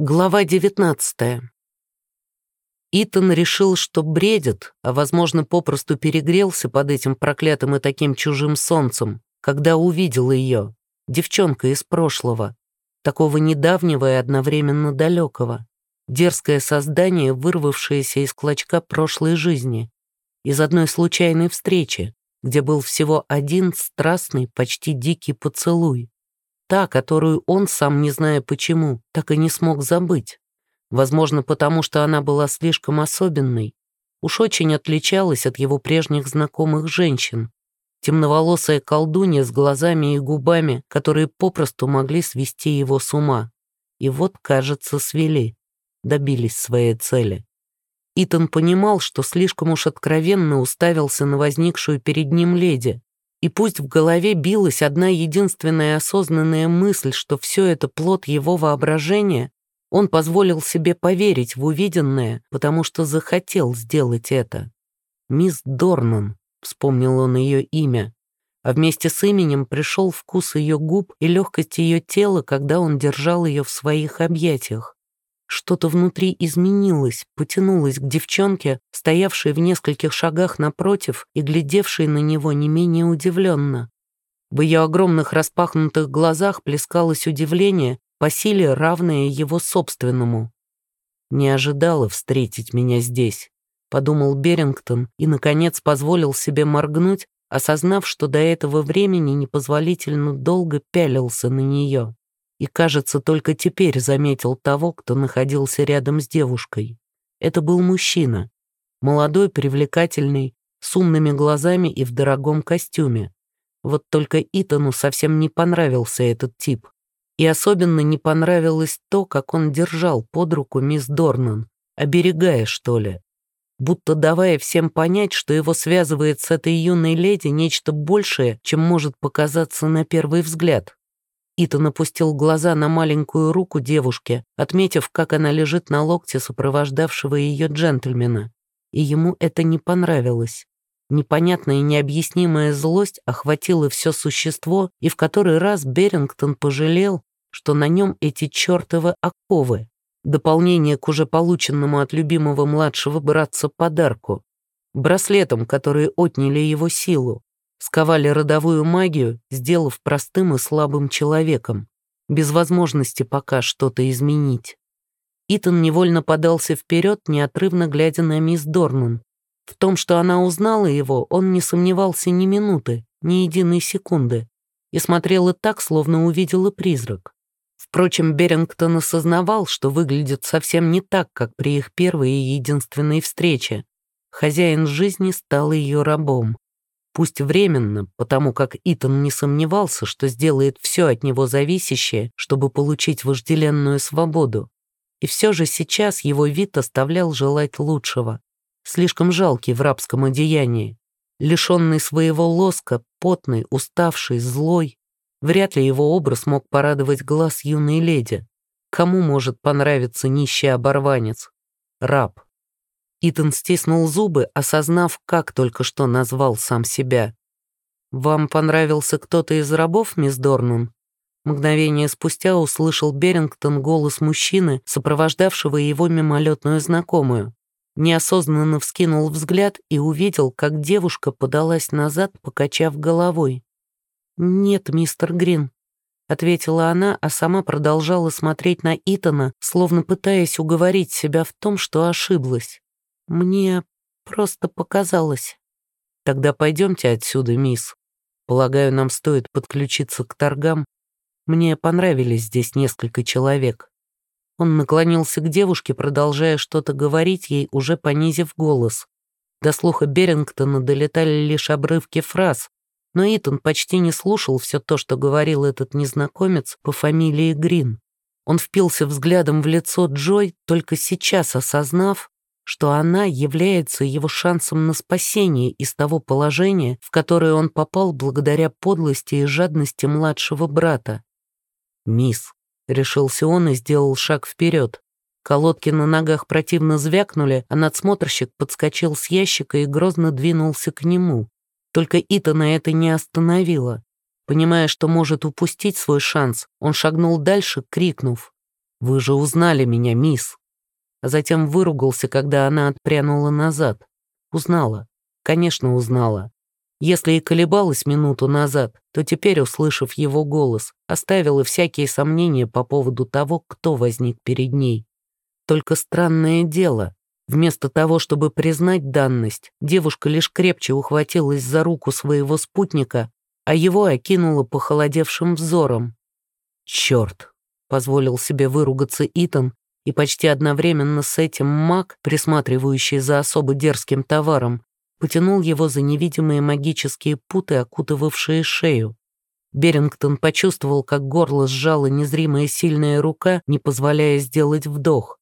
Глава 19 Итан решил, что бредит, а, возможно, попросту перегрелся под этим проклятым и таким чужим солнцем, когда увидел ее, девчонка из прошлого, такого недавнего и одновременно далекого, дерзкое создание, вырвавшееся из клочка прошлой жизни, из одной случайной встречи, где был всего один страстный, почти дикий поцелуй. Та, которую он, сам не зная почему, так и не смог забыть. Возможно, потому что она была слишком особенной. Уж очень отличалась от его прежних знакомых женщин. Темноволосая колдунья с глазами и губами, которые попросту могли свести его с ума. И вот, кажется, свели. Добились своей цели. Итан понимал, что слишком уж откровенно уставился на возникшую перед ним леди, и пусть в голове билась одна единственная осознанная мысль, что все это плод его воображения, он позволил себе поверить в увиденное, потому что захотел сделать это. «Мисс Дорнан», — вспомнил он ее имя, а вместе с именем пришел вкус ее губ и легкость ее тела, когда он держал ее в своих объятиях. Что-то внутри изменилось, потянулось к девчонке, стоявшей в нескольких шагах напротив и глядевшей на него не менее удивленно. В ее огромных распахнутых глазах плескалось удивление, по силе равное его собственному. «Не ожидала встретить меня здесь», — подумал Берингтон и, наконец, позволил себе моргнуть, осознав, что до этого времени непозволительно долго пялился на нее и, кажется, только теперь заметил того, кто находился рядом с девушкой. Это был мужчина. Молодой, привлекательный, с умными глазами и в дорогом костюме. Вот только Итану совсем не понравился этот тип. И особенно не понравилось то, как он держал под руку мисс Дорнан, оберегая, что ли. Будто давая всем понять, что его связывает с этой юной леди нечто большее, чем может показаться на первый взгляд. Итан опустил глаза на маленькую руку девушки, отметив, как она лежит на локте сопровождавшего ее джентльмена. И ему это не понравилось. Непонятная и необъяснимая злость охватила все существо, и в который раз Берингтон пожалел, что на нем эти чертовы оковы, дополнение к уже полученному от любимого младшего братца подарку, браслетом, которые отняли его силу, сковали родовую магию, сделав простым и слабым человеком, без возможности пока что-то изменить. Итан невольно подался вперед, неотрывно глядя на мисс Дорнан. В том, что она узнала его, он не сомневался ни минуты, ни единой секунды, и смотрела так, словно увидела призрак. Впрочем, Берингтон осознавал, что выглядит совсем не так, как при их первой и единственной встрече. Хозяин жизни стал ее рабом пусть временно, потому как Итан не сомневался, что сделает все от него зависящее, чтобы получить вожделенную свободу. И все же сейчас его вид оставлял желать лучшего. Слишком жалкий в рабском одеянии. Лишенный своего лоска, потный, уставший, злой. Вряд ли его образ мог порадовать глаз юной леди. Кому может понравиться нищий оборванец? Раб. Итан стиснул зубы, осознав, как только что назвал сам себя. «Вам понравился кто-то из рабов, мисс Дорнан?» Мгновение спустя услышал Берингтон голос мужчины, сопровождавшего его мимолетную знакомую. Неосознанно вскинул взгляд и увидел, как девушка подалась назад, покачав головой. «Нет, мистер Грин», — ответила она, а сама продолжала смотреть на Итана, словно пытаясь уговорить себя в том, что ошиблась. Мне просто показалось. Тогда пойдемте отсюда, мисс. Полагаю, нам стоит подключиться к торгам. Мне понравились здесь несколько человек. Он наклонился к девушке, продолжая что-то говорить ей, уже понизив голос. До слуха Берингтона долетали лишь обрывки фраз, но Итан почти не слушал все то, что говорил этот незнакомец по фамилии Грин. Он впился взглядом в лицо Джой, только сейчас осознав, что она является его шансом на спасение из того положения, в которое он попал благодаря подлости и жадности младшего брата. «Мисс», — решился он и сделал шаг вперед. Колодки на ногах противно звякнули, а надсмотрщик подскочил с ящика и грозно двинулся к нему. Только Итана это не остановило. Понимая, что может упустить свой шанс, он шагнул дальше, крикнув. «Вы же узнали меня, мисс!» Затем выругался, когда она отпрянула назад. Узнала. Конечно, узнала. Если и колебалась минуту назад, то теперь, услышав его голос, оставила всякие сомнения по поводу того, кто возник перед ней. Только странное дело, вместо того, чтобы признать данность, девушка лишь крепче ухватилась за руку своего спутника, а его окинула похолодевшим взором. «Черт!» — позволил себе выругаться Итан, и почти одновременно с этим маг, присматривающий за особо дерзким товаром, потянул его за невидимые магические путы, окутывавшие шею. Берингтон почувствовал, как горло сжала незримая сильная рука, не позволяя сделать вдох.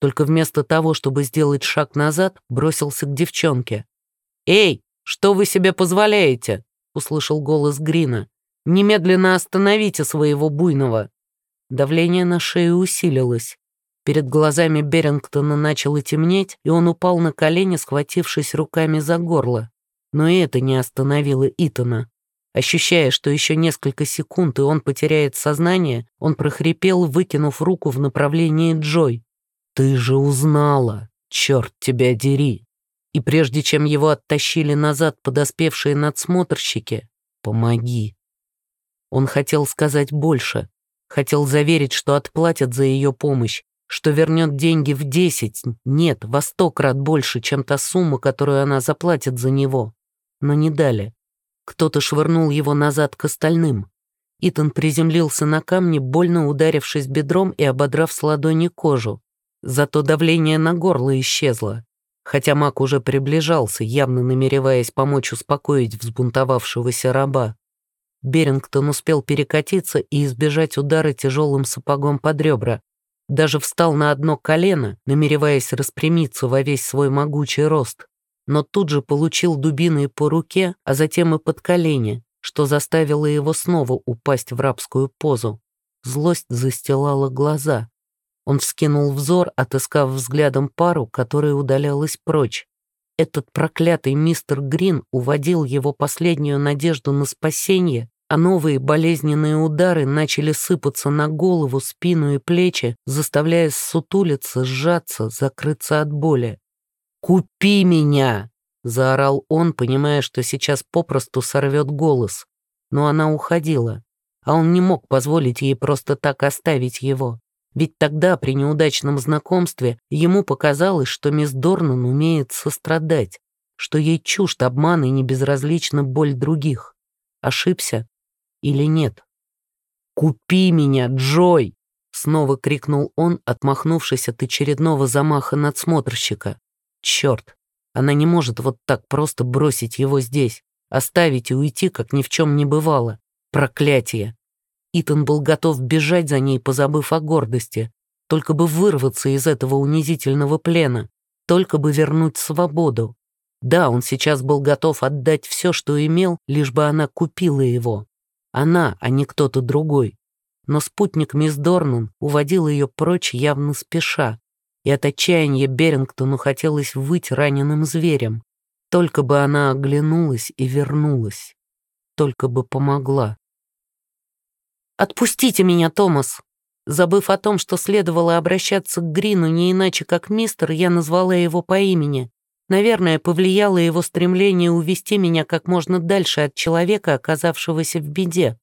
Только вместо того, чтобы сделать шаг назад, бросился к девчонке. «Эй, что вы себе позволяете?» — услышал голос Грина. «Немедленно остановите своего буйного!» Давление на шею усилилось. Перед глазами Берингтона начало темнеть, и он упал на колени, схватившись руками за горло. Но и это не остановило Итана. Ощущая, что еще несколько секунд, и он потеряет сознание, он прохрипел, выкинув руку в направлении Джой. «Ты же узнала! Черт тебя дери!» И прежде чем его оттащили назад подоспевшие надсмотрщики, «Помоги!» Он хотел сказать больше, хотел заверить, что отплатят за ее помощь, что вернет деньги в десять, нет, во сто крат больше, чем та сумма, которую она заплатит за него. Но не дали. Кто-то швырнул его назад к остальным. Итан приземлился на камни, больно ударившись бедром и ободрав с ладони кожу. Зато давление на горло исчезло. Хотя маг уже приближался, явно намереваясь помочь успокоить взбунтовавшегося раба. Берингтон успел перекатиться и избежать удара тяжелым сапогом под ребра, даже встал на одно колено, намереваясь распрямиться во весь свой могучий рост, но тут же получил дубиной по руке, а затем и под колени, что заставило его снова упасть в рабскую позу. Злость застилала глаза. Он вскинул взор, отыскав взглядом пару, которая удалялась прочь. Этот проклятый мистер Грин уводил его последнюю надежду на спасение а новые болезненные удары начали сыпаться на голову, спину и плечи, заставляя сутулиться, сжаться, закрыться от боли. «Купи меня!» — заорал он, понимая, что сейчас попросту сорвет голос. Но она уходила, а он не мог позволить ей просто так оставить его. Ведь тогда, при неудачном знакомстве, ему показалось, что мисс Дорнан умеет сострадать, что ей чужд обман и небезразлична боль других. Ошибся, или нет. «Купи меня, Джой!» — снова крикнул он, отмахнувшись от очередного замаха надсмотрщика. «Черт, она не может вот так просто бросить его здесь, оставить и уйти, как ни в чем не бывало. Проклятие!» Итан был готов бежать за ней, позабыв о гордости, только бы вырваться из этого унизительного плена, только бы вернуть свободу. Да, он сейчас был готов отдать все, что имел, лишь бы она купила его. Она, а не кто-то другой. Но спутник мисс Дорнан уводил ее прочь явно спеша, и от отчаяния Берингтону хотелось выть раненым зверем. Только бы она оглянулась и вернулась. Только бы помогла. «Отпустите меня, Томас!» Забыв о том, что следовало обращаться к Грину не иначе, как мистер, я назвала его по имени. Наверное, повлияло его стремление увести меня как можно дальше от человека, оказавшегося в беде.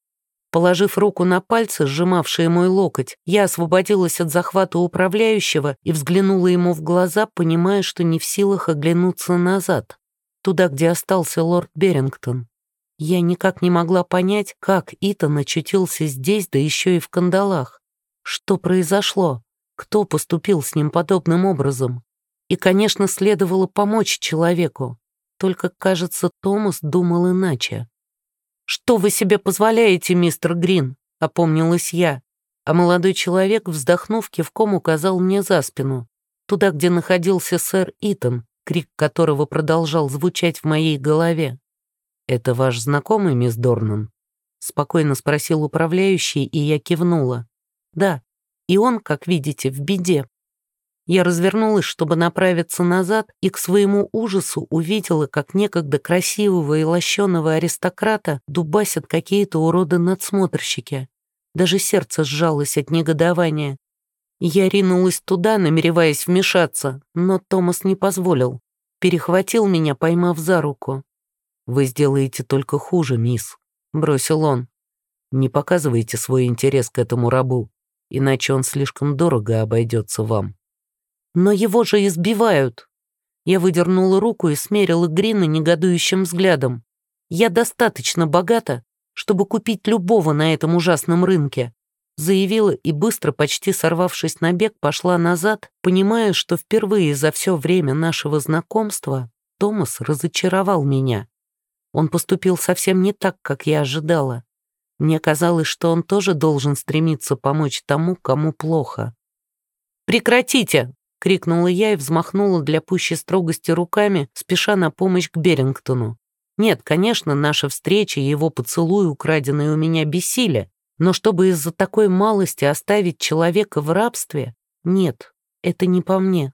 Положив руку на пальцы, сжимавшие мой локоть, я освободилась от захвата управляющего и взглянула ему в глаза, понимая, что не в силах оглянуться назад, туда, где остался лорд Берингтон. Я никак не могла понять, как Итан очутился здесь, да еще и в кандалах. Что произошло? Кто поступил с ним подобным образом? И, конечно, следовало помочь человеку. Только, кажется, Томас думал иначе. «Что вы себе позволяете, мистер Грин?» — опомнилась я. А молодой человек, вздохнув, кивком указал мне за спину, туда, где находился сэр Итан, крик которого продолжал звучать в моей голове. «Это ваш знакомый, мисс Дорнан?» — спокойно спросил управляющий, и я кивнула. «Да, и он, как видите, в беде». Я развернулась, чтобы направиться назад, и к своему ужасу увидела, как некогда красивого и лощеного аристократа дубасят какие-то уроды-надсмотрщики. Даже сердце сжалось от негодования. Я ринулась туда, намереваясь вмешаться, но Томас не позволил. Перехватил меня, поймав за руку. «Вы сделаете только хуже, мисс», — бросил он. «Не показывайте свой интерес к этому рабу, иначе он слишком дорого обойдется вам». «Но его же избивают!» Я выдернула руку и смерила Грина негодующим взглядом. «Я достаточно богата, чтобы купить любого на этом ужасном рынке заявила и быстро, почти сорвавшись на бег, пошла назад, понимая, что впервые за все время нашего знакомства Томас разочаровал меня. Он поступил совсем не так, как я ожидала. Мне казалось, что он тоже должен стремиться помочь тому, кому плохо. «Прекратите!» — крикнула я и взмахнула для пущей строгости руками, спеша на помощь к Берингтону. Нет, конечно, наша встреча и его поцелуй, украденный у меня, бессили, но чтобы из-за такой малости оставить человека в рабстве, нет, это не по мне.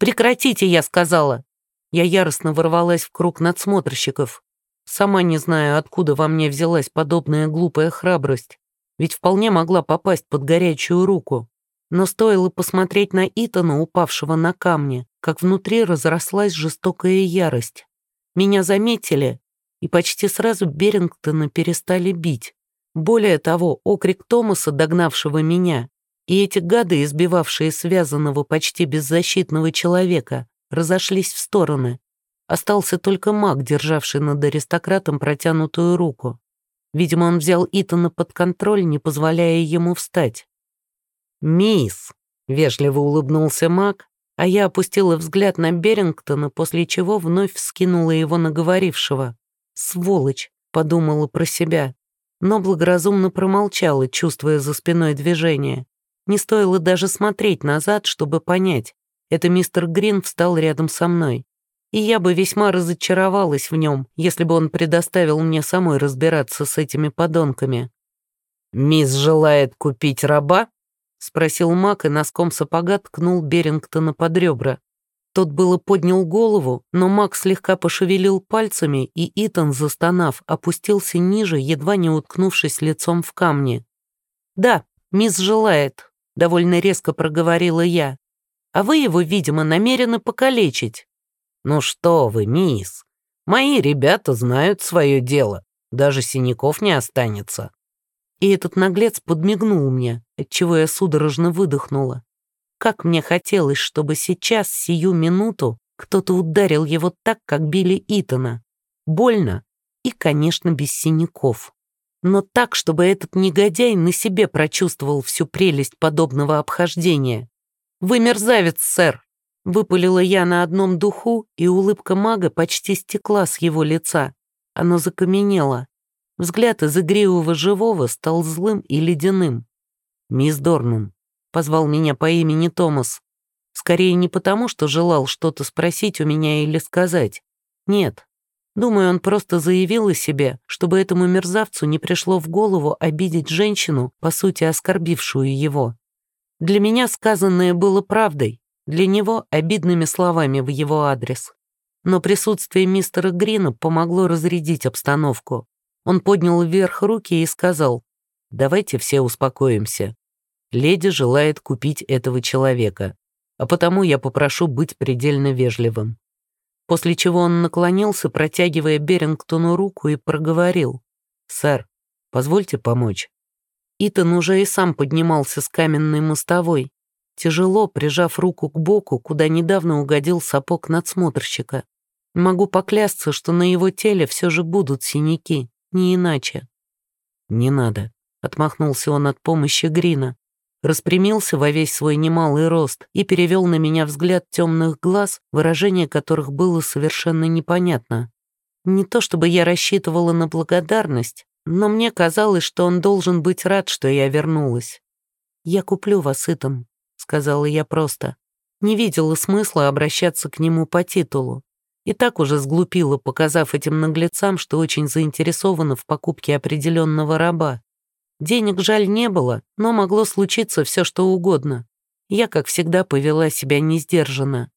«Прекратите!» — я сказала. Я яростно ворвалась в круг надсмотрщиков. Сама не знаю, откуда во мне взялась подобная глупая храбрость, ведь вполне могла попасть под горячую руку. Но стоило посмотреть на Итана, упавшего на камни, как внутри разрослась жестокая ярость. Меня заметили, и почти сразу Берингтона перестали бить. Более того, окрик Томаса, догнавшего меня, и эти гады, избивавшие связанного почти беззащитного человека, разошлись в стороны. Остался только маг, державший над аристократом протянутую руку. Видимо, он взял Итана под контроль, не позволяя ему встать. «Мисс!» — вежливо улыбнулся маг, а я опустила взгляд на Берингтона, после чего вновь вскинула его на говорившего. «Сволочь!» — подумала про себя но благоразумно промолчала, чувствуя за спиной движение. Не стоило даже смотреть назад, чтобы понять. Это мистер Грин встал рядом со мной. И я бы весьма разочаровалась в нем, если бы он предоставил мне самой разбираться с этими подонками. «Мисс желает купить раба?» — спросил Мак и носком сапога ткнул Берингтона под ребра. Тот было поднял голову, но Мак слегка пошевелил пальцами, и Итан, застонав, опустился ниже, едва не уткнувшись лицом в камни. «Да, мисс желает», — довольно резко проговорила я. «А вы его, видимо, намерены покалечить». «Ну что вы, мисс, мои ребята знают свое дело, даже синяков не останется». И этот наглец подмигнул мне, отчего я судорожно выдохнула. Как мне хотелось, чтобы сейчас, сию минуту, кто-то ударил его так, как били Итана. Больно и, конечно, без синяков. Но так, чтобы этот негодяй на себе прочувствовал всю прелесть подобного обхождения. «Вы мерзавец, сэр!» Выпалила я на одном духу, и улыбка мага почти стекла с его лица. Оно закаменело. Взгляд из игривого живого стал злым и ледяным. «Мисс Дорнан, позвал меня по имени Томас. Скорее не потому, что желал что-то спросить у меня или сказать. Нет. Думаю, он просто заявил о себе, чтобы этому мерзавцу не пришло в голову обидеть женщину, по сути оскорбившую его. Для меня сказанное было правдой, для него — обидными словами в его адрес. Но присутствие мистера Грина помогло разрядить обстановку. Он поднял вверх руки и сказал, «Давайте все успокоимся. Леди желает купить этого человека, а потому я попрошу быть предельно вежливым». После чего он наклонился, протягивая Берингтону руку и проговорил. «Сэр, позвольте помочь». Итан уже и сам поднимался с каменной мостовой, тяжело прижав руку к боку, куда недавно угодил сапог надсмотрщика. Могу поклясться, что на его теле все же будут синяки, не иначе. «Не надо», — отмахнулся он от помощи Грина распрямился во весь свой немалый рост и перевел на меня взгляд темных глаз, выражение которых было совершенно непонятно. Не то чтобы я рассчитывала на благодарность, но мне казалось, что он должен быть рад, что я вернулась. «Я куплю вас, Итан», — сказала я просто. Не видела смысла обращаться к нему по титулу. И так уже сглупила, показав этим наглецам, что очень заинтересована в покупке определенного раба. Денег жаль не было, но могло случиться все, что угодно. Я, как всегда, повела себя несдержанно.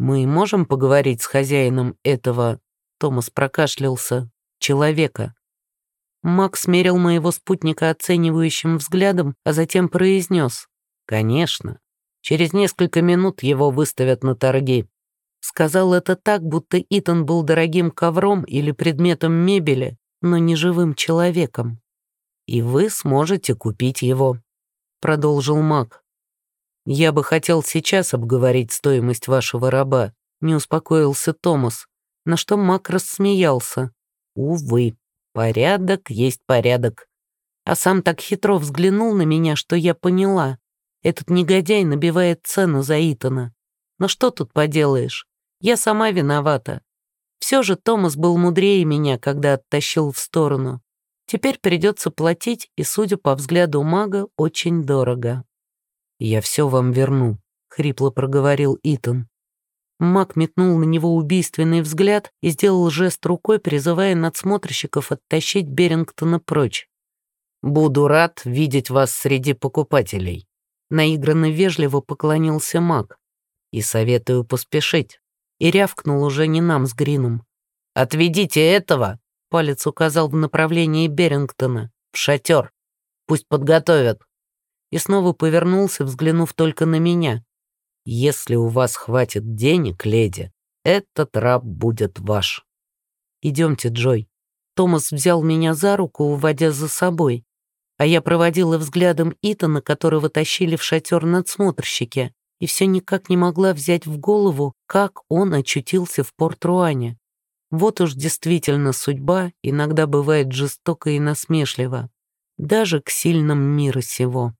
«Мы можем поговорить с хозяином этого...» Томас прокашлялся. «Человека». Макс мерил моего спутника оценивающим взглядом, а затем произнес. Конечно. Через несколько минут его выставят на торги. Сказал это так, будто Итан был дорогим ковром или предметом мебели, но не живым человеком. И вы сможете купить его, продолжил маг. Я бы хотел сейчас обговорить стоимость вашего раба, не успокоился Томас, на что маг рассмеялся. Увы, порядок есть порядок. А сам так хитро взглянул на меня, что я поняла. Этот негодяй набивает цену за Итана. Но что тут поделаешь? Я сама виновата. Все же Томас был мудрее меня, когда оттащил в сторону. Теперь придется платить, и, судя по взгляду мага, очень дорого. «Я все вам верну», — хрипло проговорил Итан. Маг метнул на него убийственный взгляд и сделал жест рукой, призывая надсмотрщиков оттащить Берингтона прочь. «Буду рад видеть вас среди покупателей», — наигранно вежливо поклонился маг. «И советую поспешить» и рявкнул уже не нам с Грином. «Отведите этого!» — палец указал в направлении Берингтона. «В шатер. Пусть подготовят». И снова повернулся, взглянув только на меня. «Если у вас хватит денег, леди, этот раб будет ваш». «Идемте, Джой». Томас взял меня за руку, уводя за собой, а я проводила взглядом Итана, которого тащили в шатер надсмотрщики и все никак не могла взять в голову, как он очутился в Порт-Руане. Вот уж действительно судьба иногда бывает жестока и насмешлива, даже к сильным мира сего.